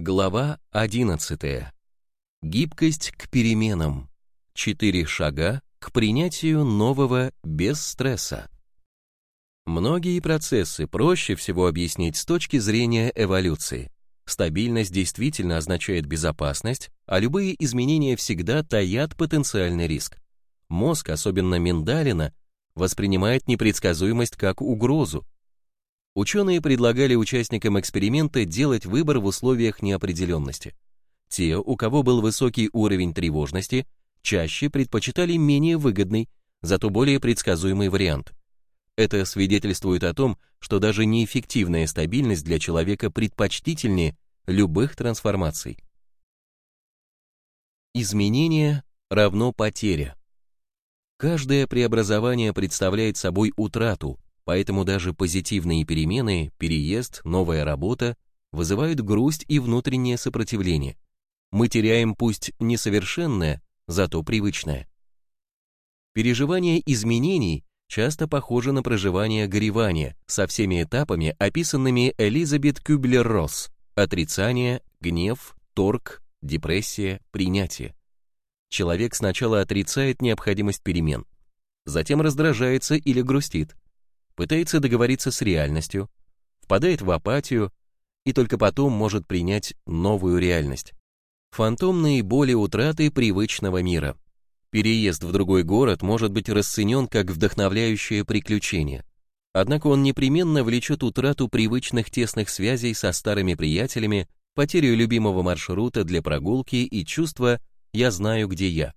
Глава 11. Гибкость к переменам. Четыре шага к принятию нового без стресса. Многие процессы проще всего объяснить с точки зрения эволюции. Стабильность действительно означает безопасность, а любые изменения всегда таят потенциальный риск. Мозг, особенно миндалина, воспринимает непредсказуемость как угрозу, Ученые предлагали участникам эксперимента делать выбор в условиях неопределенности. Те, у кого был высокий уровень тревожности, чаще предпочитали менее выгодный, зато более предсказуемый вариант. Это свидетельствует о том, что даже неэффективная стабильность для человека предпочтительнее любых трансформаций. Изменение равно потеря. Каждое преобразование представляет собой утрату, Поэтому даже позитивные перемены, переезд, новая работа вызывают грусть и внутреннее сопротивление. Мы теряем пусть несовершенное, зато привычное. Переживание изменений часто похоже на проживание горевания со всеми этапами, описанными Элизабет Кюблер-Росс: отрицание, гнев, торг, депрессия, принятие. Человек сначала отрицает необходимость перемен, затем раздражается или грустит, пытается договориться с реальностью, впадает в апатию и только потом может принять новую реальность. Фантомные боли утраты привычного мира. Переезд в другой город может быть расценен как вдохновляющее приключение. Однако он непременно влечет утрату привычных тесных связей со старыми приятелями, потерю любимого маршрута для прогулки и чувство «я знаю, где я».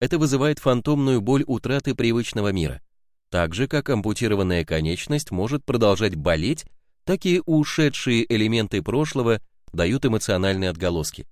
Это вызывает фантомную боль утраты привычного мира. Так же, как ампутированная конечность может продолжать болеть, так и ушедшие элементы прошлого дают эмоциональные отголоски.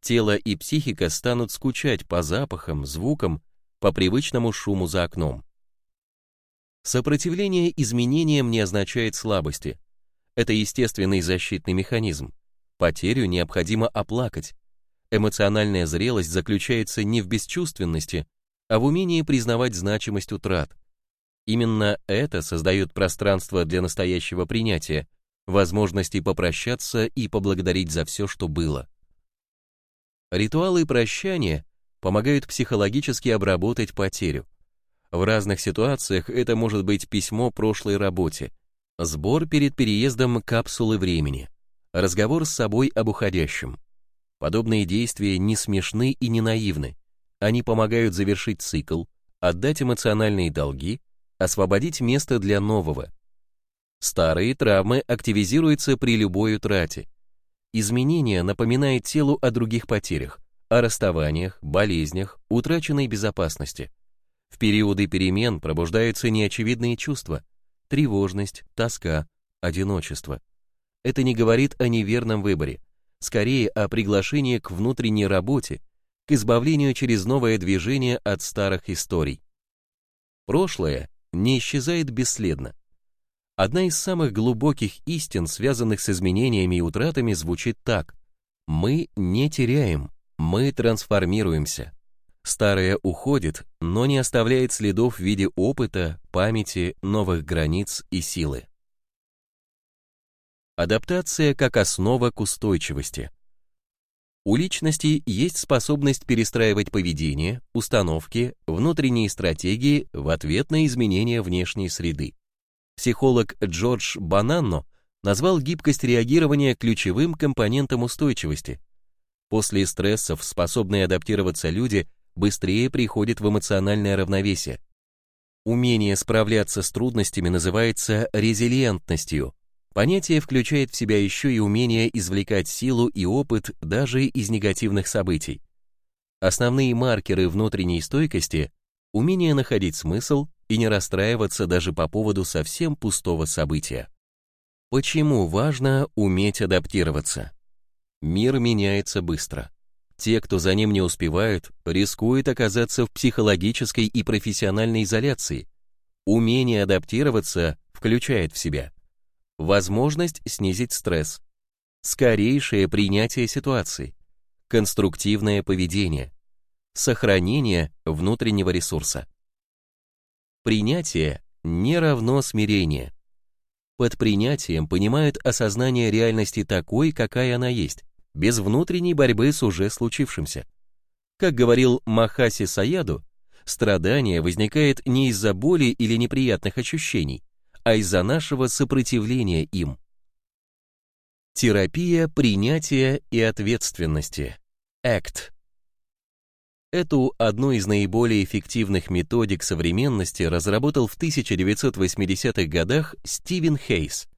Тело и психика станут скучать по запахам, звукам, по привычному шуму за окном. Сопротивление изменениям не означает слабости. Это естественный защитный механизм. Потерю необходимо оплакать. Эмоциональная зрелость заключается не в бесчувственности, а в умении признавать значимость утрат. Именно это создает пространство для настоящего принятия, возможности попрощаться и поблагодарить за все, что было. Ритуалы прощания помогают психологически обработать потерю. В разных ситуациях это может быть письмо прошлой работе, сбор перед переездом капсулы времени, разговор с собой об уходящем. Подобные действия не смешны и не наивны. Они помогают завершить цикл, отдать эмоциональные долги освободить место для нового. Старые травмы активизируются при любой утрате. Изменение напоминает телу о других потерях, о расставаниях, болезнях, утраченной безопасности. В периоды перемен пробуждаются неочевидные чувства, тревожность, тоска, одиночество. Это не говорит о неверном выборе, скорее о приглашении к внутренней работе, к избавлению через новое движение от старых историй. Прошлое не исчезает бесследно. Одна из самых глубоких истин, связанных с изменениями и утратами, звучит так. Мы не теряем, мы трансформируемся. Старое уходит, но не оставляет следов в виде опыта, памяти, новых границ и силы. Адаптация как основа к устойчивости. У личности есть способность перестраивать поведение, установки, внутренние стратегии в ответ на изменения внешней среды. Психолог Джордж Бананно назвал гибкость реагирования ключевым компонентом устойчивости. После стрессов способные адаптироваться люди быстрее приходят в эмоциональное равновесие. Умение справляться с трудностями называется резилиентностью, Понятие включает в себя еще и умение извлекать силу и опыт даже из негативных событий. Основные маркеры внутренней стойкости – умение находить смысл и не расстраиваться даже по поводу совсем пустого события. Почему важно уметь адаптироваться? Мир меняется быстро. Те, кто за ним не успевают, рискуют оказаться в психологической и профессиональной изоляции. Умение адаптироваться включает в себя – возможность снизить стресс, скорейшее принятие ситуации, конструктивное поведение, сохранение внутреннего ресурса. Принятие не равно смирение. Под принятием понимают осознание реальности такой, какая она есть, без внутренней борьбы с уже случившимся. Как говорил Махаси Саяду, страдание возникает не из-за боли или неприятных ощущений, а из-за нашего сопротивления им. Терапия принятия и ответственности. ACT. Эту одну из наиболее эффективных методик современности разработал в 1980-х годах Стивен Хейс.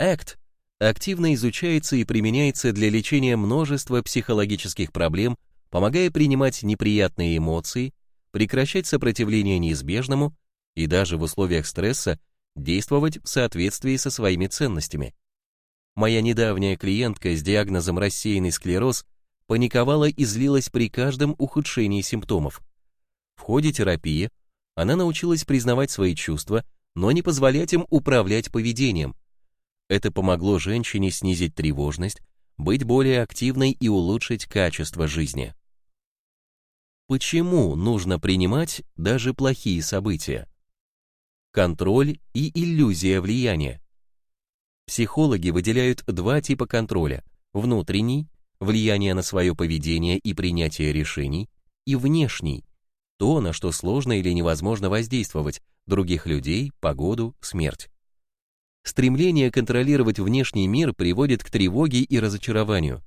ACT активно изучается и применяется для лечения множества психологических проблем, помогая принимать неприятные эмоции, прекращать сопротивление неизбежному и даже в условиях стресса действовать в соответствии со своими ценностями. Моя недавняя клиентка с диагнозом рассеянный склероз паниковала и злилась при каждом ухудшении симптомов. В ходе терапии она научилась признавать свои чувства, но не позволять им управлять поведением. Это помогло женщине снизить тревожность, быть более активной и улучшить качество жизни. Почему нужно принимать даже плохие события? Контроль и иллюзия влияния. Психологи выделяют два типа контроля – внутренний, влияние на свое поведение и принятие решений, и внешний, то, на что сложно или невозможно воздействовать, других людей, погоду, смерть. Стремление контролировать внешний мир приводит к тревоге и разочарованию.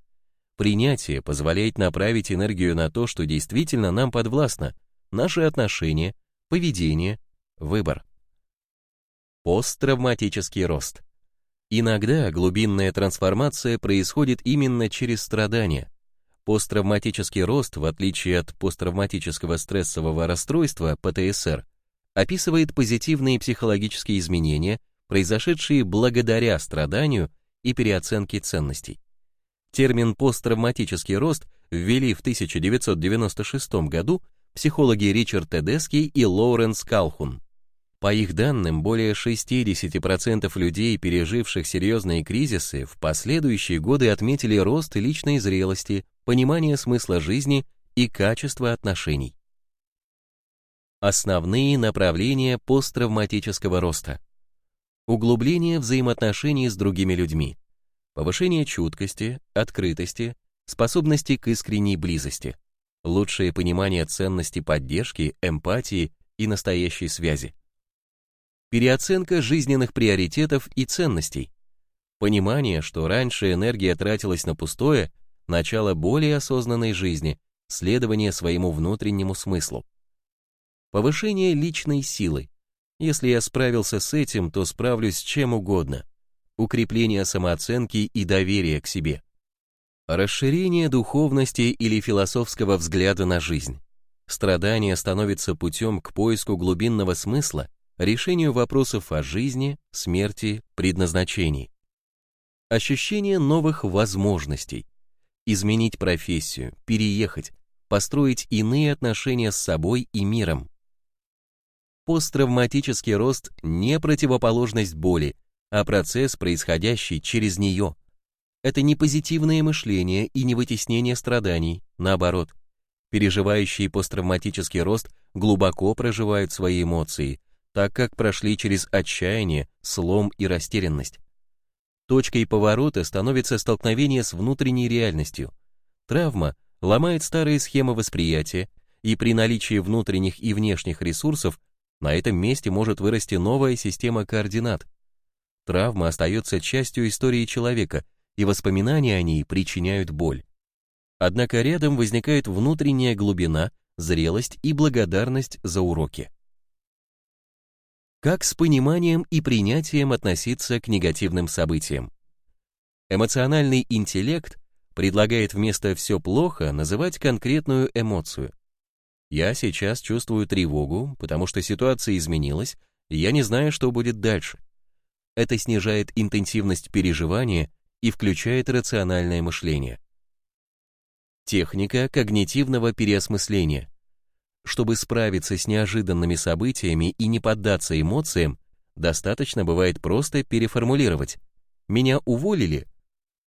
Принятие позволяет направить энергию на то, что действительно нам подвластно, наши отношения, поведение, выбор. Посттравматический рост. Иногда глубинная трансформация происходит именно через страдания. Посттравматический рост, в отличие от посттравматического стрессового расстройства, ПТСР, описывает позитивные психологические изменения, произошедшие благодаря страданию и переоценке ценностей. Термин посттравматический рост ввели в 1996 году психологи Ричард Тедески и Лоуренс Калхун. По их данным, более 60% людей, переживших серьезные кризисы, в последующие годы отметили рост личной зрелости, понимание смысла жизни и качества отношений. Основные направления посттравматического роста. Углубление взаимоотношений с другими людьми, повышение чуткости, открытости, способности к искренней близости, лучшее понимание ценности поддержки, эмпатии и настоящей связи, переоценка жизненных приоритетов и ценностей, понимание, что раньше энергия тратилась на пустое, начало более осознанной жизни, следование своему внутреннему смыслу, повышение личной силы, если я справился с этим, то справлюсь с чем угодно. Укрепление самооценки и доверия к себе. Расширение духовности или философского взгляда на жизнь. Страдание становится путем к поиску глубинного смысла, решению вопросов о жизни, смерти, предназначении. Ощущение новых возможностей. Изменить профессию, переехать, построить иные отношения с собой и миром. Посттравматический рост не противоположность боли, а процесс, происходящий через нее. Это не позитивное мышление и не вытеснение страданий, наоборот. Переживающие посттравматический рост глубоко проживают свои эмоции, так как прошли через отчаяние, слом и растерянность. Точкой поворота становится столкновение с внутренней реальностью. Травма ломает старые схемы восприятия, и при наличии внутренних и внешних ресурсов на этом месте может вырасти новая система координат. Травма остается частью истории человека, и воспоминания о ней причиняют боль. Однако рядом возникает внутренняя глубина, зрелость и благодарность за уроки. Как с пониманием и принятием относиться к негативным событиям? Эмоциональный интеллект предлагает вместо «все плохо» называть конкретную эмоцию. Я сейчас чувствую тревогу, потому что ситуация изменилась, и я не знаю, что будет дальше. Это снижает интенсивность переживания и включает рациональное мышление. Техника когнитивного переосмысления. Чтобы справиться с неожиданными событиями и не поддаться эмоциям, достаточно бывает просто переформулировать. Меня уволили?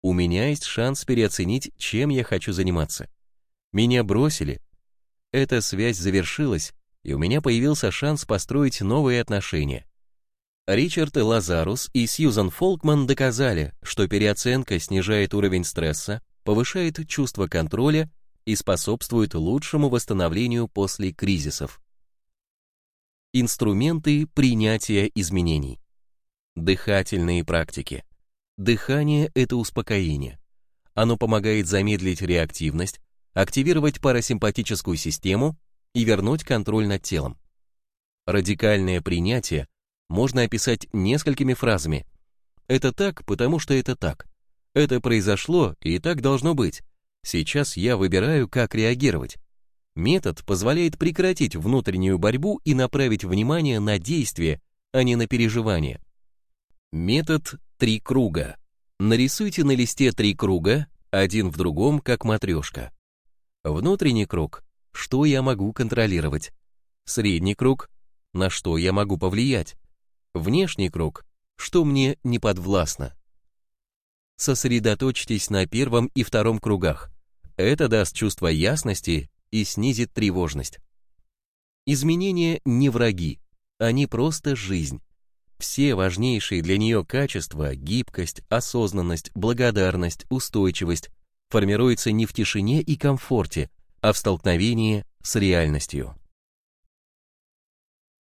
У меня есть шанс переоценить, чем я хочу заниматься. Меня бросили? Эта связь завершилась, и у меня появился шанс построить новые отношения. Ричард Лазарус и Сьюзан Фолкман доказали, что переоценка снижает уровень стресса, повышает чувство контроля и способствует лучшему восстановлению после кризисов. Инструменты принятия изменений. Дыхательные практики. Дыхание – это успокоение. Оно помогает замедлить реактивность, активировать парасимпатическую систему и вернуть контроль над телом. Радикальное принятие можно описать несколькими фразами. Это так, потому что это так. Это произошло, и так должно быть. Сейчас я выбираю, как реагировать. Метод позволяет прекратить внутреннюю борьбу и направить внимание на действие, а не на переживание. Метод «три круга». Нарисуйте на листе три круга, один в другом, как матрешка. Внутренний круг – что я могу контролировать. Средний круг – на что я могу повлиять. Внешний круг – что мне не подвластно. Сосредоточьтесь на первом и втором кругах. Это даст чувство ясности и снизит тревожность. Изменения не враги, они просто жизнь. Все важнейшие для нее качества – гибкость, осознанность, благодарность, устойчивость – формируются не в тишине и комфорте, а в столкновении с реальностью.